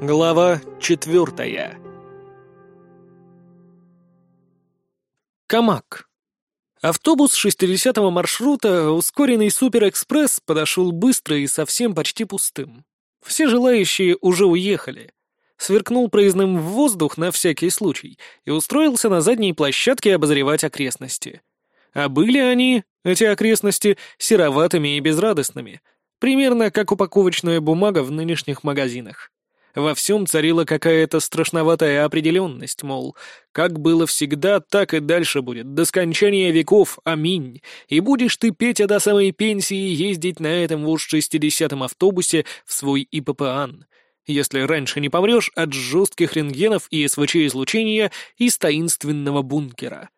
Глава четвертая. Камак. Автобус 60-го маршрута, ускоренный суперэкспресс, подошел быстро и совсем почти пустым. Все желающие уже уехали. Сверкнул проездным в воздух на всякий случай и устроился на задней площадке обозревать окрестности. А были они, эти окрестности, сероватыми и безрадостными, примерно как упаковочная бумага в нынешних магазинах. Во всем царила какая-то страшноватая определенность, мол, как было всегда, так и дальше будет, до скончания веков, аминь. И будешь ты, Петя, до самой пенсии ездить на этом вот шестидесятом автобусе в свой ИППАН, если раньше не помрешь от жестких рентгенов и СВЧ-излучения из таинственного бункера.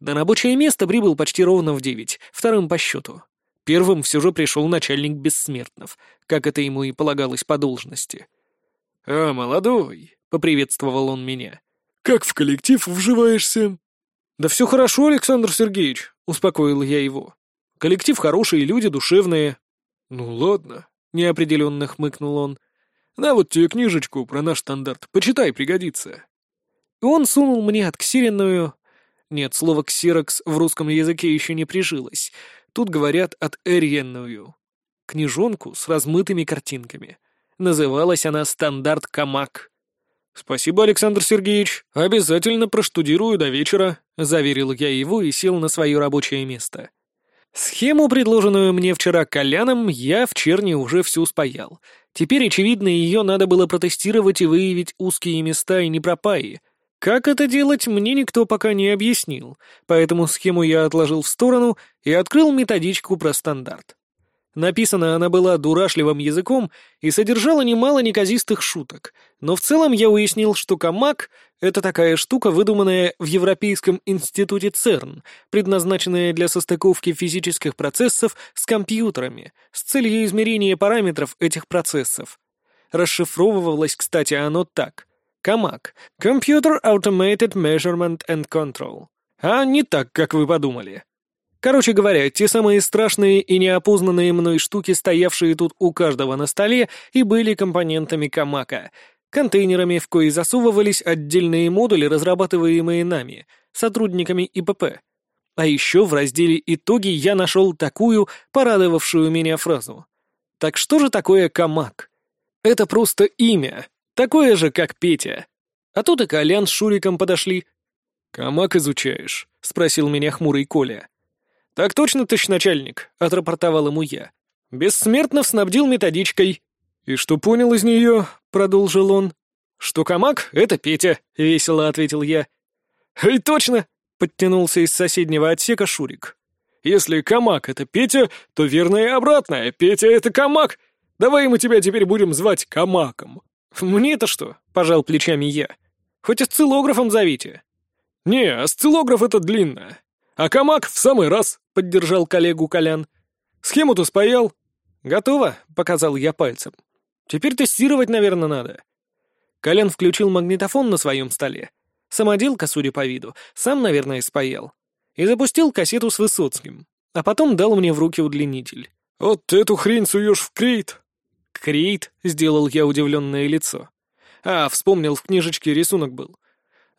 На рабочее место прибыл почти ровно в девять, вторым по счету. Первым все же пришел начальник бессмертнов, как это ему и полагалось по должности. «А, молодой!» — поприветствовал он меня. «Как в коллектив вживаешься?» «Да все хорошо, Александр Сергеевич», — успокоил я его. «Коллектив хороший, люди душевные». «Ну ладно», — неопределенно хмыкнул он. «На вот тебе книжечку про наш стандарт. Почитай, пригодится». И он сунул мне отксиренную... Нет, слово «ксерокс» в русском языке еще не прижилось. Тут говорят от «эрьенную». Книжонку с размытыми картинками — Называлась она «Стандарт Камак». «Спасибо, Александр Сергеевич. Обязательно проштудирую до вечера», — заверил я его и сел на свое рабочее место. Схему, предложенную мне вчера Коляном, я в черне уже всю спаял. Теперь, очевидно, ее надо было протестировать и выявить узкие места и непропаи. Как это делать, мне никто пока не объяснил, поэтому схему я отложил в сторону и открыл методичку про стандарт. Написана она была дурашливым языком и содержала немало неказистых шуток, но в целом я уяснил, что камак — это такая штука, выдуманная в Европейском институте ЦЕРН, предназначенная для состыковки физических процессов с компьютерами с целью измерения параметров этих процессов. Расшифровывалось, кстати, оно так. Камак — Computer Automated Measurement and Control. А не так, как вы подумали. Короче говоря, те самые страшные и неопознанные мной штуки, стоявшие тут у каждого на столе, и были компонентами Камака, контейнерами, в кои засовывались отдельные модули, разрабатываемые нами, сотрудниками ИПП. А еще в разделе «Итоги» я нашел такую, порадовавшую меня фразу. Так что же такое Камак? Это просто имя, такое же, как Петя. А тут и Колян с Шуриком подошли. «Камак изучаешь?» — спросил меня хмурый Коля. «Так точно, товарищ начальник», — отрапортовал ему я. «Бессмертно снабдил методичкой». «И что понял из нее?» — продолжил он. «Что Камак — это Петя», — весело ответил я. «И точно!» — подтянулся из соседнего отсека Шурик. «Если Камак — это Петя, то верно и обратное. Петя — это Камак. Давай мы тебя теперь будем звать Камаком». «Мне-то что?» — пожал плечами я. «Хоть осциллографом зовите». «Не, осциллограф — это длинно. А Камак в самый раз», — поддержал коллегу Колян. «Схему-то спаял?» «Готово», — показал я пальцем. «Теперь тестировать, наверное, надо». Колян включил магнитофон на своем столе. Самоделка, судя по виду, сам, наверное, спаял. И запустил кассету с Высоцким. А потом дал мне в руки удлинитель. «Вот эту хрень суешь в крейт!» «Крейт?» — сделал я удивленное лицо. А, вспомнил, в книжечке рисунок был.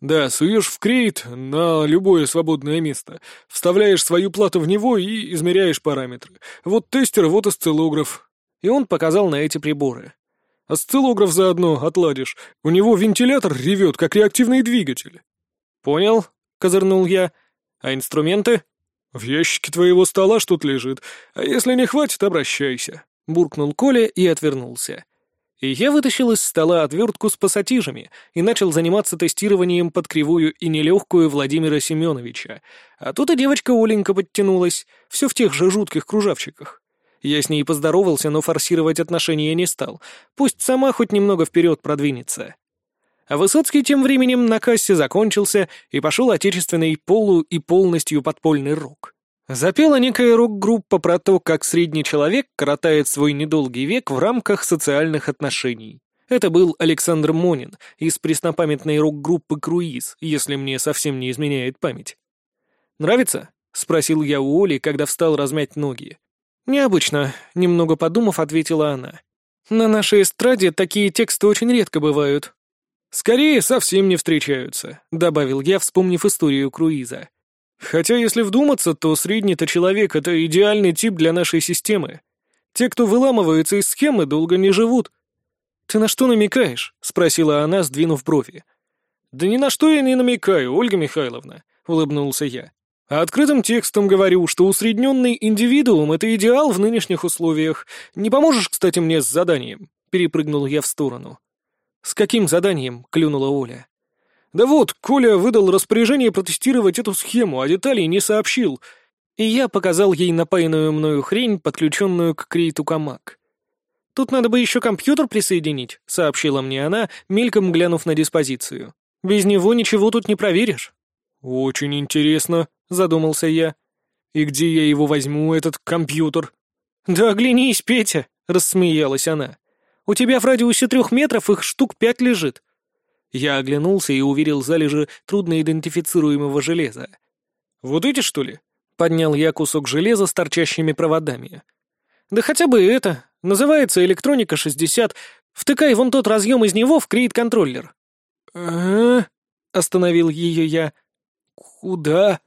Да, суешь в крейт на любое свободное место, вставляешь свою плату в него и измеряешь параметры. Вот тестер, вот осциллограф. И он показал на эти приборы. Осциллограф заодно отладишь. У него вентилятор ревет, как реактивный двигатель. Понял, козырнул я. А инструменты? В ящике твоего стола что-то лежит. А если не хватит, обращайся. Буркнул Коля и отвернулся и я вытащил из стола отвертку с пассатижами и начал заниматься тестированием под кривую и нелегкую Владимира Семеновича. А тут и девочка Оленька подтянулась, все в тех же жутких кружавчиках. Я с ней поздоровался, но форсировать отношения не стал. Пусть сама хоть немного вперед продвинется. А Высоцкий тем временем на кассе закончился и пошел отечественный полу и полностью подпольный рок. Запела некая рок-группа про то, как средний человек коротает свой недолгий век в рамках социальных отношений. Это был Александр Монин из преснопамятной рок-группы «Круиз», если мне совсем не изменяет память. «Нравится?» — спросил я у Оли, когда встал размять ноги. «Необычно», — немного подумав, ответила она. На нашей эстраде такие тексты очень редко бывают. Скорее, совсем не встречаются, добавил я, вспомнив историю круиза. Хотя, если вдуматься, то средний-то человек — это идеальный тип для нашей системы. Те, кто выламываются из схемы, долго не живут. «Ты на что намекаешь?» — спросила она, сдвинув брови. «Да ни на что я не намекаю, Ольга Михайловна», — улыбнулся я. «А открытым текстом говорю, что усредненный индивидуум — это идеал в нынешних условиях. Не поможешь, кстати, мне с заданием?» — перепрыгнул я в сторону. «С каким заданием?» — клюнула Оля. «Да вот, Коля выдал распоряжение протестировать эту схему, а деталей не сообщил. И я показал ей напаянную мною хрень, подключенную к крейту Камак. «Тут надо бы еще компьютер присоединить», — сообщила мне она, мельком глянув на диспозицию. «Без него ничего тут не проверишь». «Очень интересно», — задумался я. «И где я его возьму, этот компьютер?» «Да оглянись, Петя», — рассмеялась она. «У тебя в радиусе трех метров их штук пять лежит. Я оглянулся и уверил залежи трудноидентифицируемого железа. «Вот эти, что ли?» — поднял я кусок железа с торчащими проводами. «Да хотя бы это. Называется электроника 60. Втыкай вон тот разъем из него в крейт-контроллер». «А-а-а», остановил ее я. «Куда?»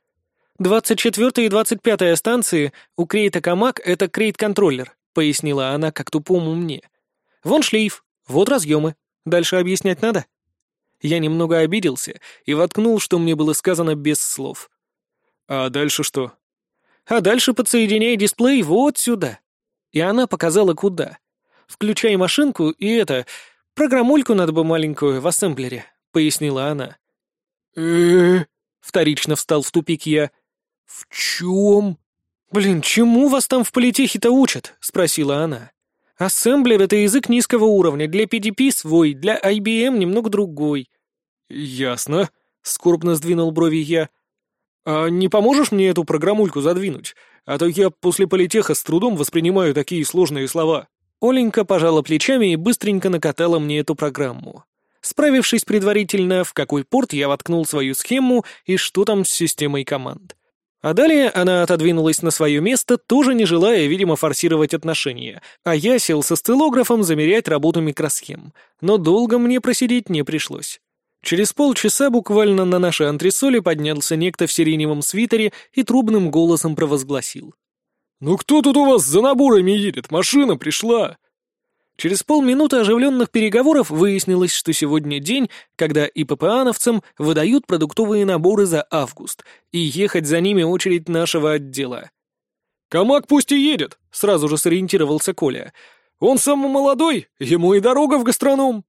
«Двадцать четвертая и двадцать пятая станции у крейта Камак — это крейт-контроллер», — пояснила она как тупому мне. «Вон шлейф, вот разъемы. Дальше объяснять надо?» Я немного обиделся и воткнул, что мне было сказано без слов. «А дальше что?» «А дальше подсоединяй дисплей вот сюда». И она показала, куда. «Включай машинку и это... Программульку надо бы маленькую в ассемблере», — пояснила она. э вторично встал в тупик я. «В чем?» «Блин, чему вас там в политехе-то учат?» — спросила она. «Ассемблер — это язык низкого уровня, для PDP свой, для IBM немного другой. «Ясно», — скорбно сдвинул брови я. «А не поможешь мне эту программульку задвинуть? А то я после политеха с трудом воспринимаю такие сложные слова». Оленька пожала плечами и быстренько накатала мне эту программу. Справившись предварительно, в какой порт я воткнул свою схему и что там с системой команд. А далее она отодвинулась на свое место, тоже не желая, видимо, форсировать отношения, а я сел со стелографом замерять работу микросхем. Но долго мне просидеть не пришлось. Через полчаса буквально на нашей антресоле поднялся некто в сиреневом свитере и трубным голосом провозгласил. «Ну кто тут у вас за наборами едет? Машина пришла!» Через полминуты оживленных переговоров выяснилось, что сегодня день, когда ИППАновцам выдают продуктовые наборы за август, и ехать за ними очередь нашего отдела. «Камак пусть и едет», — сразу же сориентировался Коля. «Он самый молодой, ему и дорога в гастроном».